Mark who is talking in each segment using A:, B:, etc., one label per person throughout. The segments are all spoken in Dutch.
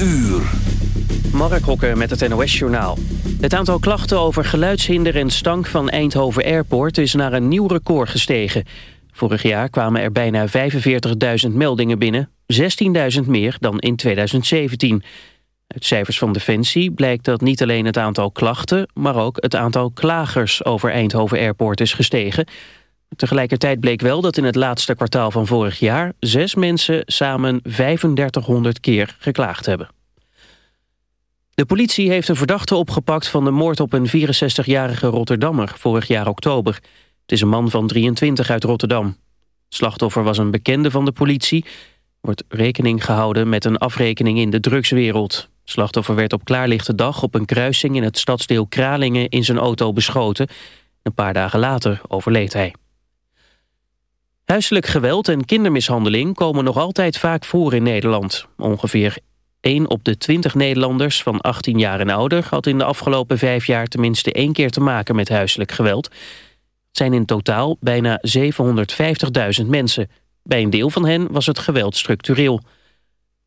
A: uur.
B: Mark met het NOS-journaal. Het aantal klachten over geluidshinder en stank van Eindhoven Airport... is naar een nieuw record gestegen. Vorig jaar kwamen er bijna 45.000 meldingen binnen. 16.000 meer dan in 2017. Uit cijfers van Defensie blijkt dat niet alleen het aantal klachten... maar ook het aantal klagers over Eindhoven Airport is gestegen. Tegelijkertijd bleek wel dat in het laatste kwartaal van vorig jaar... zes mensen samen 3500 keer geklaagd hebben. De politie heeft een verdachte opgepakt van de moord op een 64-jarige Rotterdammer vorig jaar oktober. Het is een man van 23 uit Rotterdam. Slachtoffer was een bekende van de politie. Wordt rekening gehouden met een afrekening in de drugswereld. Slachtoffer werd op klaarlichte dag op een kruising in het stadsdeel Kralingen in zijn auto beschoten. Een paar dagen later overleed hij. Huiselijk geweld en kindermishandeling komen nog altijd vaak voor in Nederland. Ongeveer 1 op de 20 Nederlanders van 18 jaar en ouder... had in de afgelopen vijf jaar tenminste één keer te maken met huiselijk geweld. Het zijn in totaal bijna 750.000 mensen. Bij een deel van hen was het geweld structureel.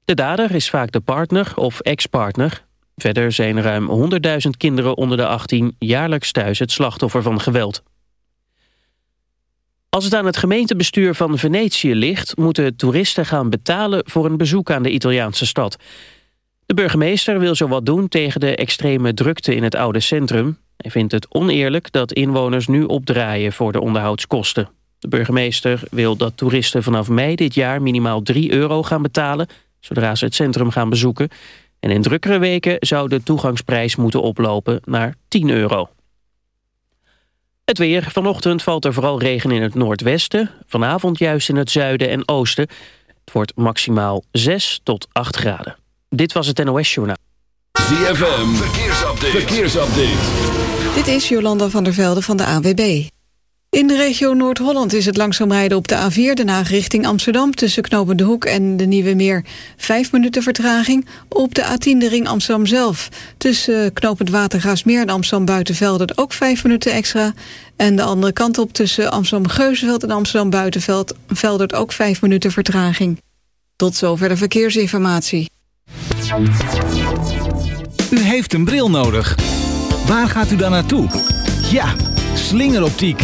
B: De dader is vaak de partner of ex-partner. Verder zijn ruim 100.000 kinderen onder de 18 jaarlijks thuis het slachtoffer van geweld. Als het aan het gemeentebestuur van Venetië ligt... moeten toeristen gaan betalen voor een bezoek aan de Italiaanse stad. De burgemeester wil zo wat doen tegen de extreme drukte in het oude centrum. Hij vindt het oneerlijk dat inwoners nu opdraaien voor de onderhoudskosten. De burgemeester wil dat toeristen vanaf mei dit jaar minimaal 3 euro gaan betalen... zodra ze het centrum gaan bezoeken. En in drukkere weken zou de toegangsprijs moeten oplopen naar 10 euro. Het weer. Vanochtend valt er vooral regen in het noordwesten. Vanavond juist in het zuiden en oosten. Het wordt maximaal 6 tot 8 graden. Dit was het NOS Journaal.
A: ZFM. Verkeersupdate. Verkeersupdate.
C: Dit is Jolanda van der Velde van de AWB. In de regio Noord-Holland is het langzaam rijden op de A4... Den Haag richting Amsterdam tussen Knopen de Hoek en de Nieuwe Meer... vijf minuten vertraging. Op de A10 de ring Amsterdam zelf. Tussen Knopend Watergaasmeer en Amsterdam Buitenveldert ook vijf minuten extra. En de andere kant op tussen Amsterdam-Geuzenveld en Amsterdam Buitenveldert ook vijf minuten vertraging. Tot zover de verkeersinformatie.
D: U heeft een bril nodig. Waar gaat u dan naartoe? Ja, slingeroptiek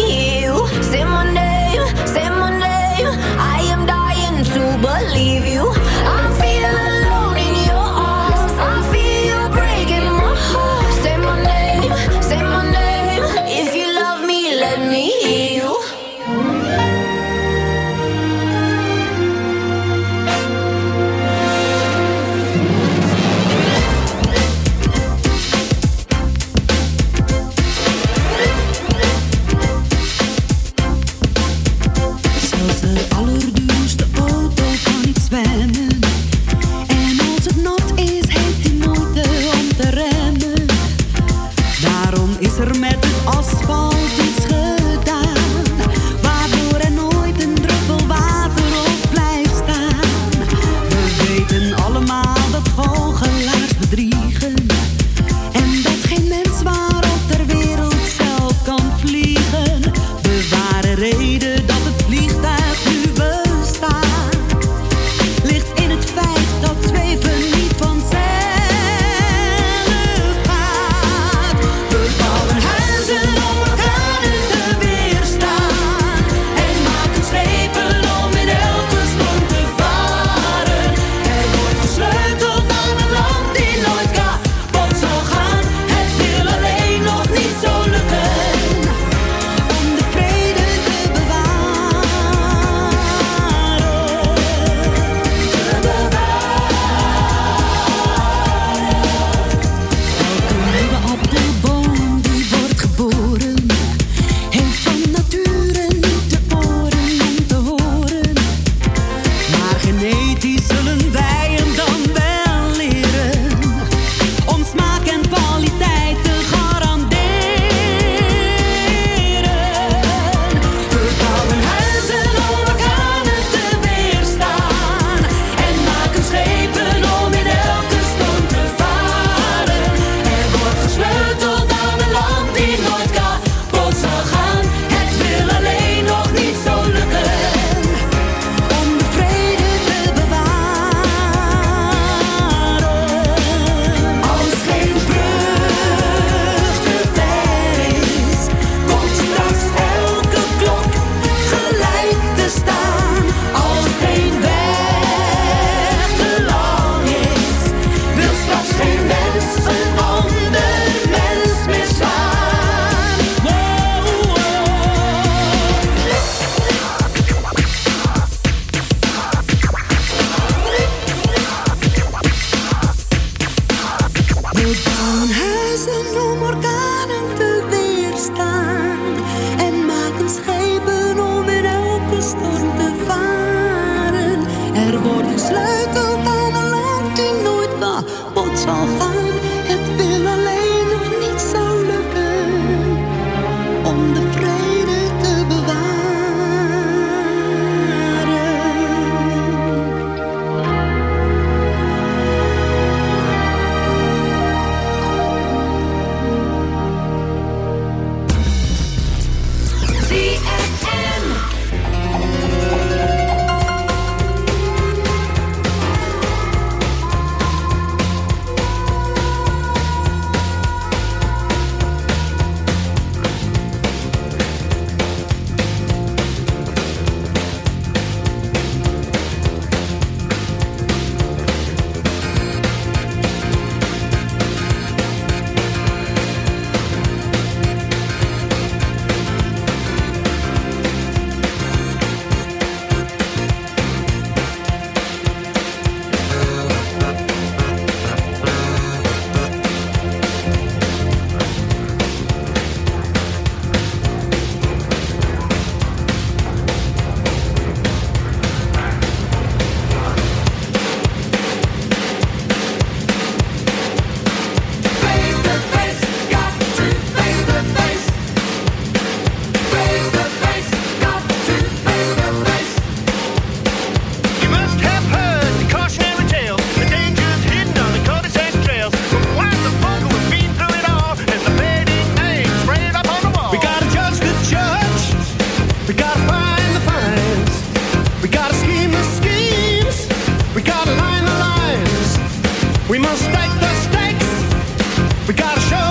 E: the stakes. We gotta show.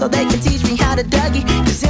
E: so they can teach me how to Dougie. Cause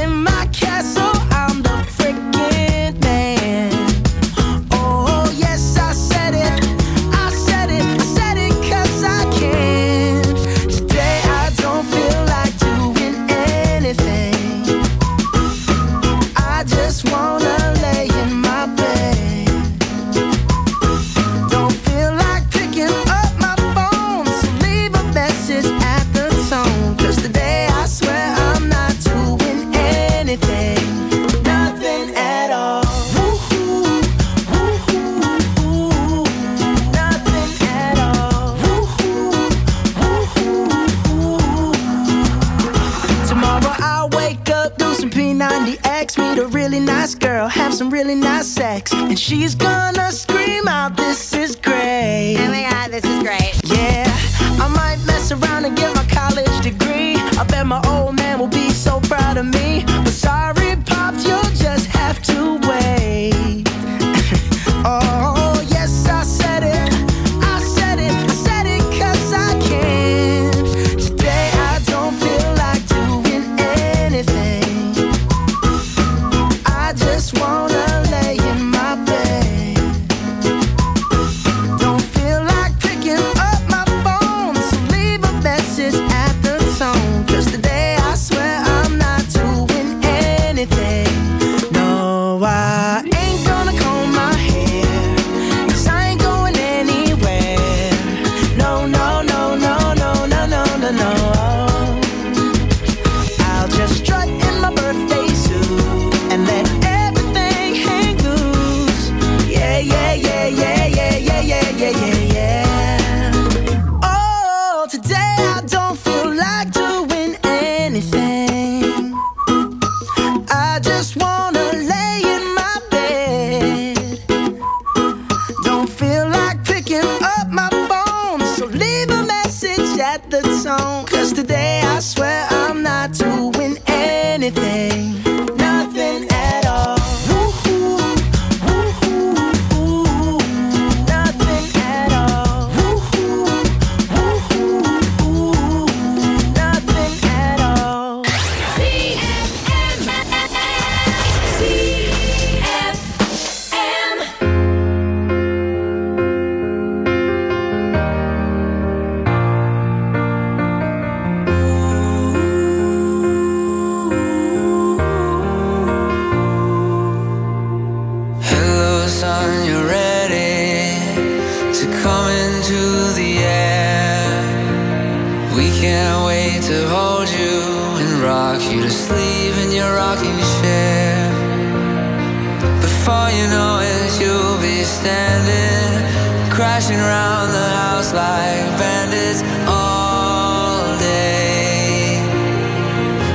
E: this life and it's all
F: day.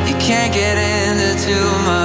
F: You can't get into my.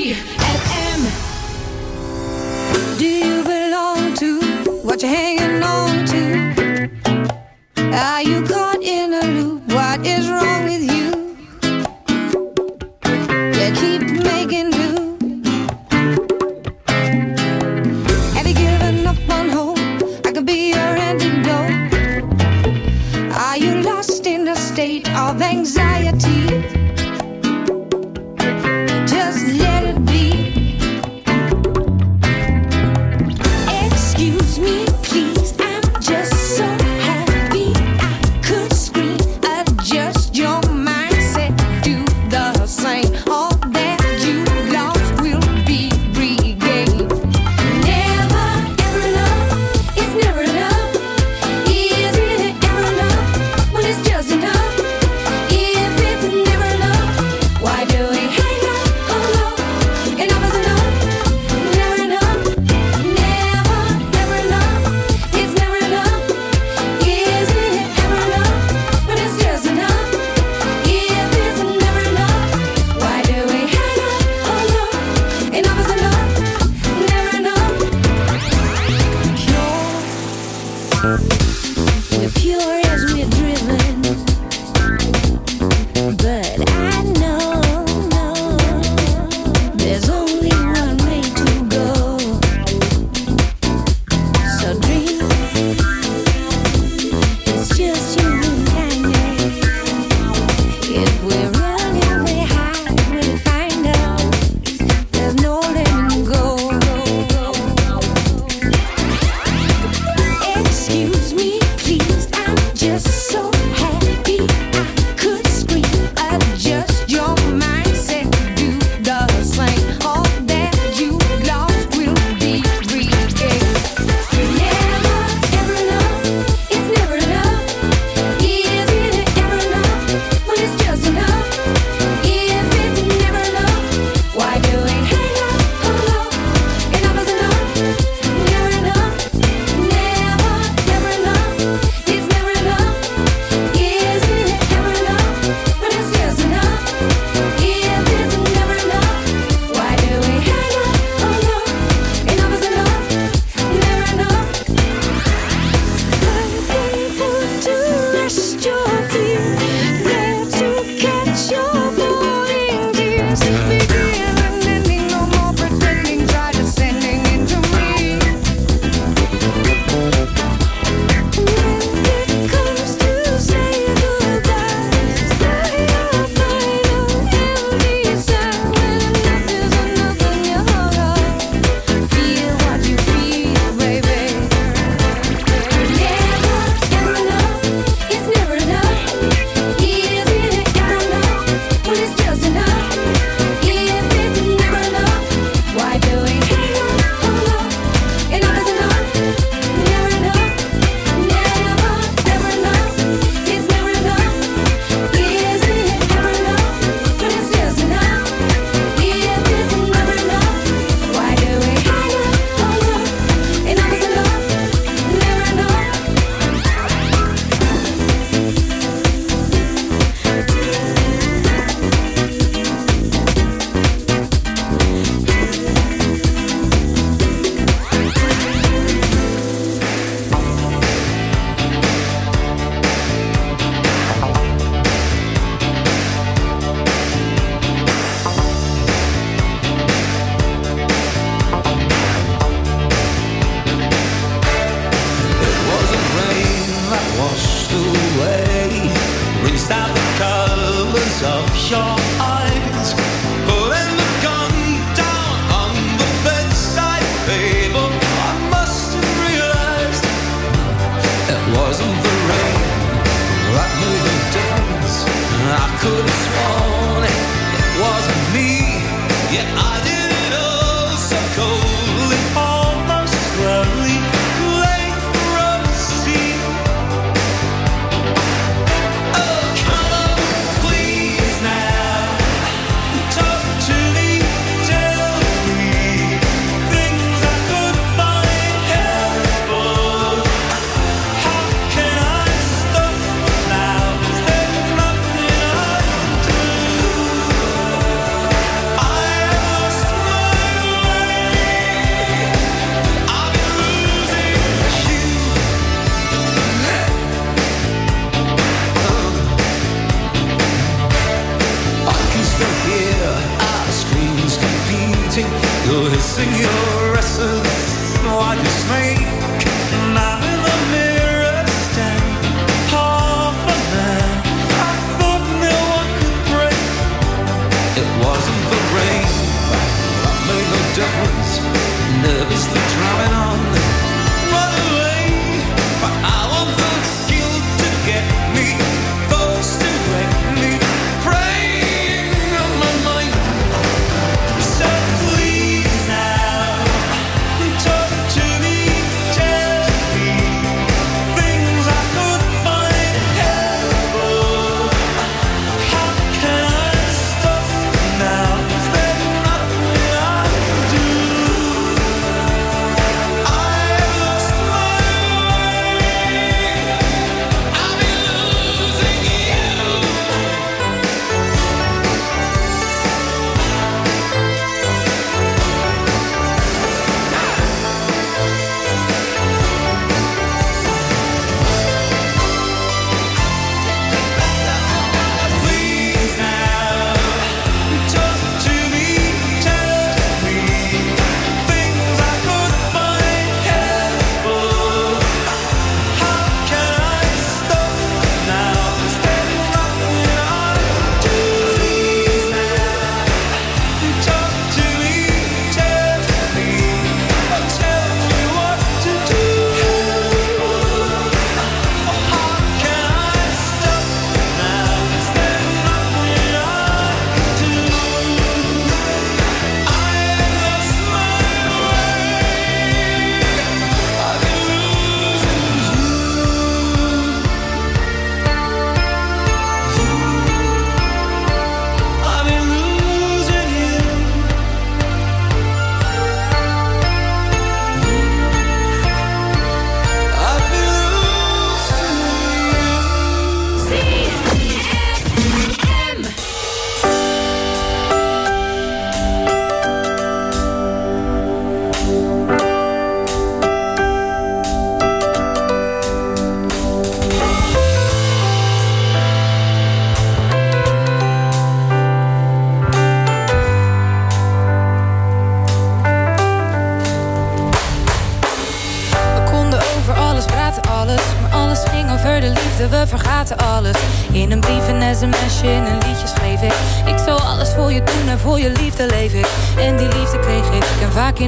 G: ZFM.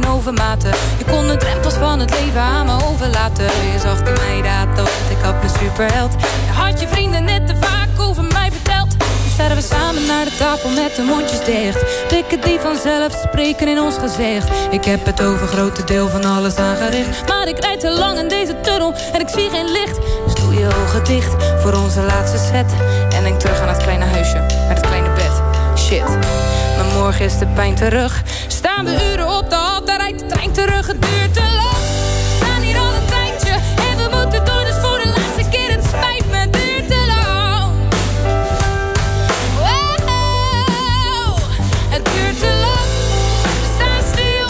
H: overmaten. Je kon de drempels van het leven aan me overlaten. Je zag in mij dat want ik had een superheld. Je had je vrienden net te vaak over mij verteld. Nu staan we samen naar de tafel met de mondjes dicht. Dikken die vanzelf spreken in ons gezicht. Ik heb het over grote deel van alles aangericht. Maar ik rijd te lang in deze tunnel en ik zie geen licht. Dus doe je ogen dicht voor onze laatste set. En denk terug aan het kleine huisje, naar het kleine bed. Shit. Maar morgen is de pijn terug. Staan we het duurt te lang. We gaan niet al een tijdje. en we moeten doen, dus voor de laatste keer. Het spijt me. Het duurt te lang. Het duurt te lang. We staan stil.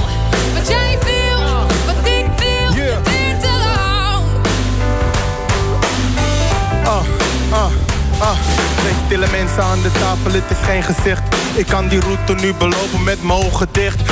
H: Wat jij viel. Wat ik viel. Het duurt te lang.
I: Oh, oh, stille mensen aan de tafel. Het is geen gezicht. Ik kan die route nu belopen met mogen dicht.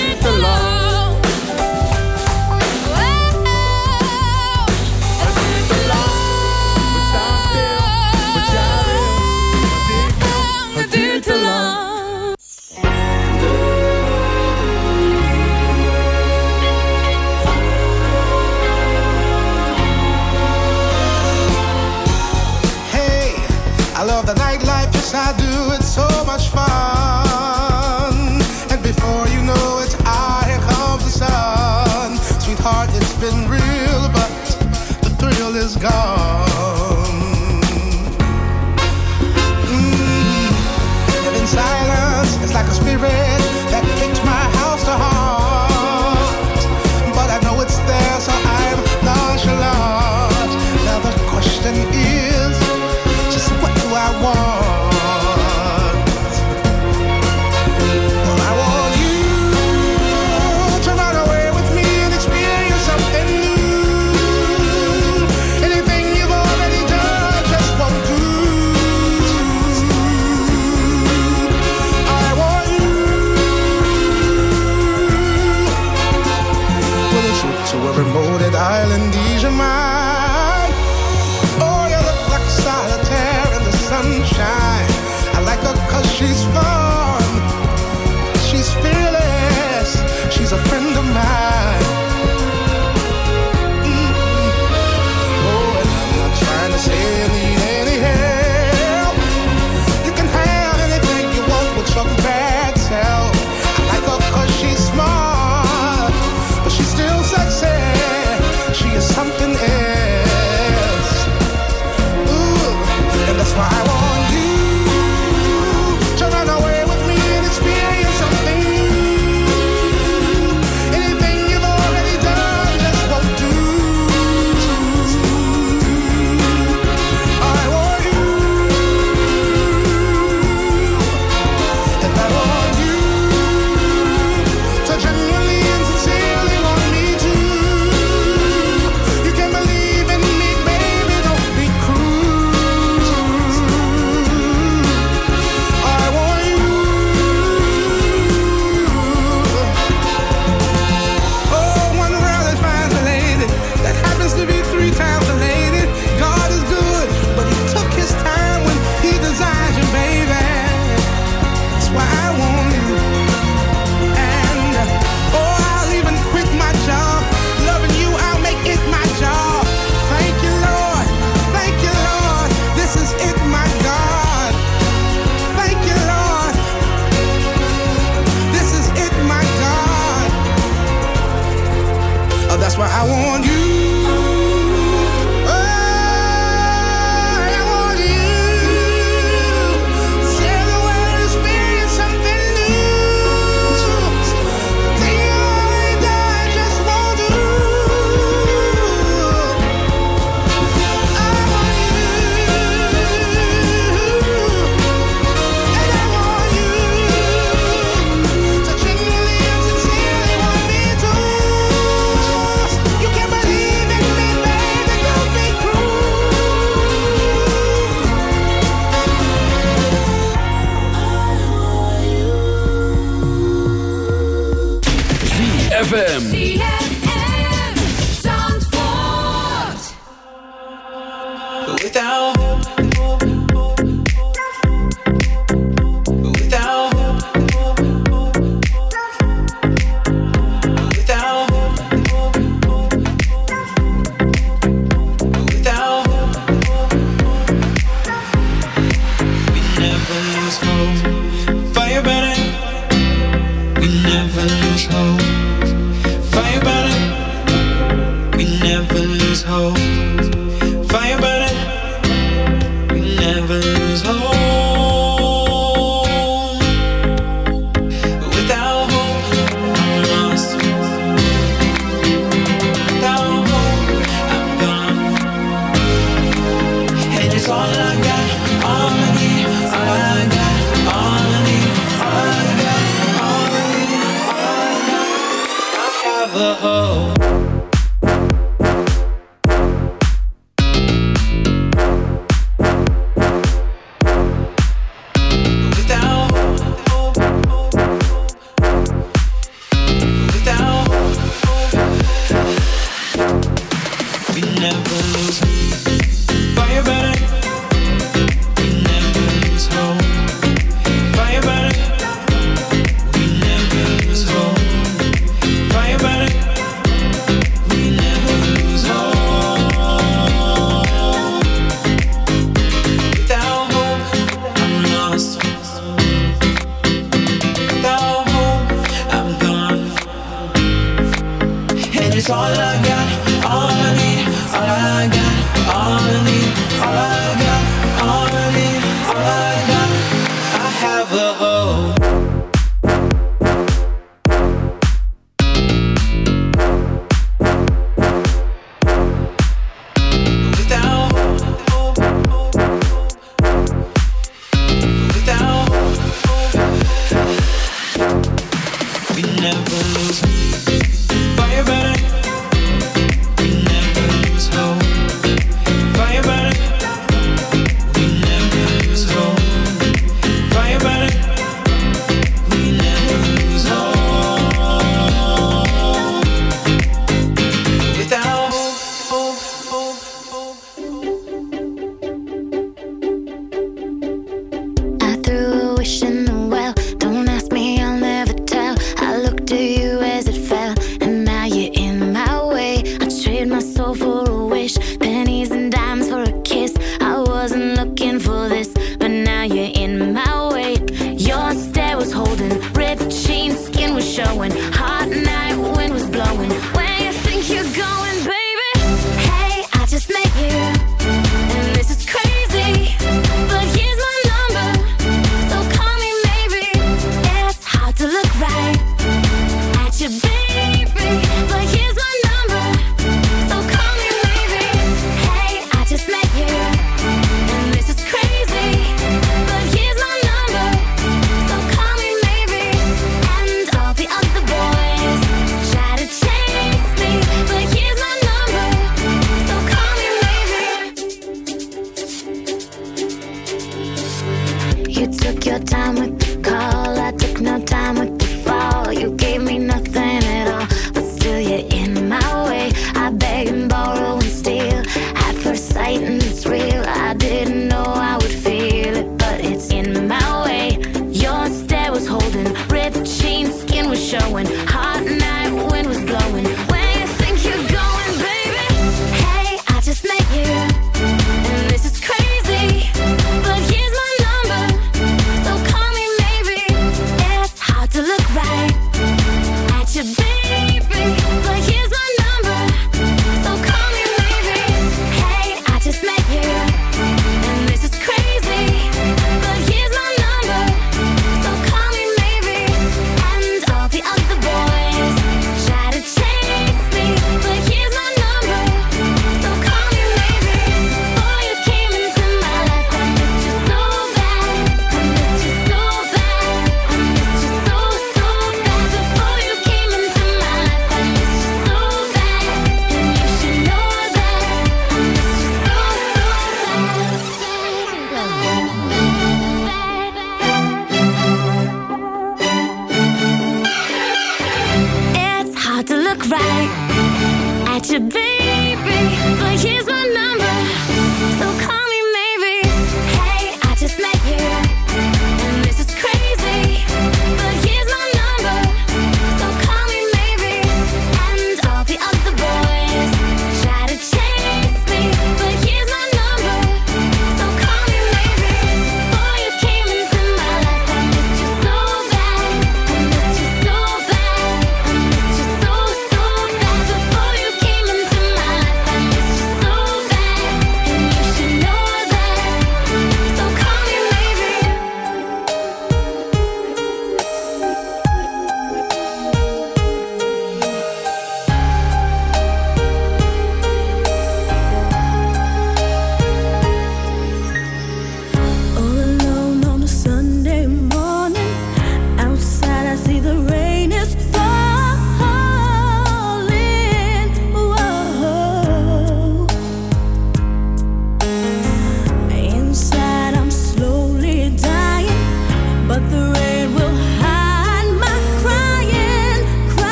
J: do it so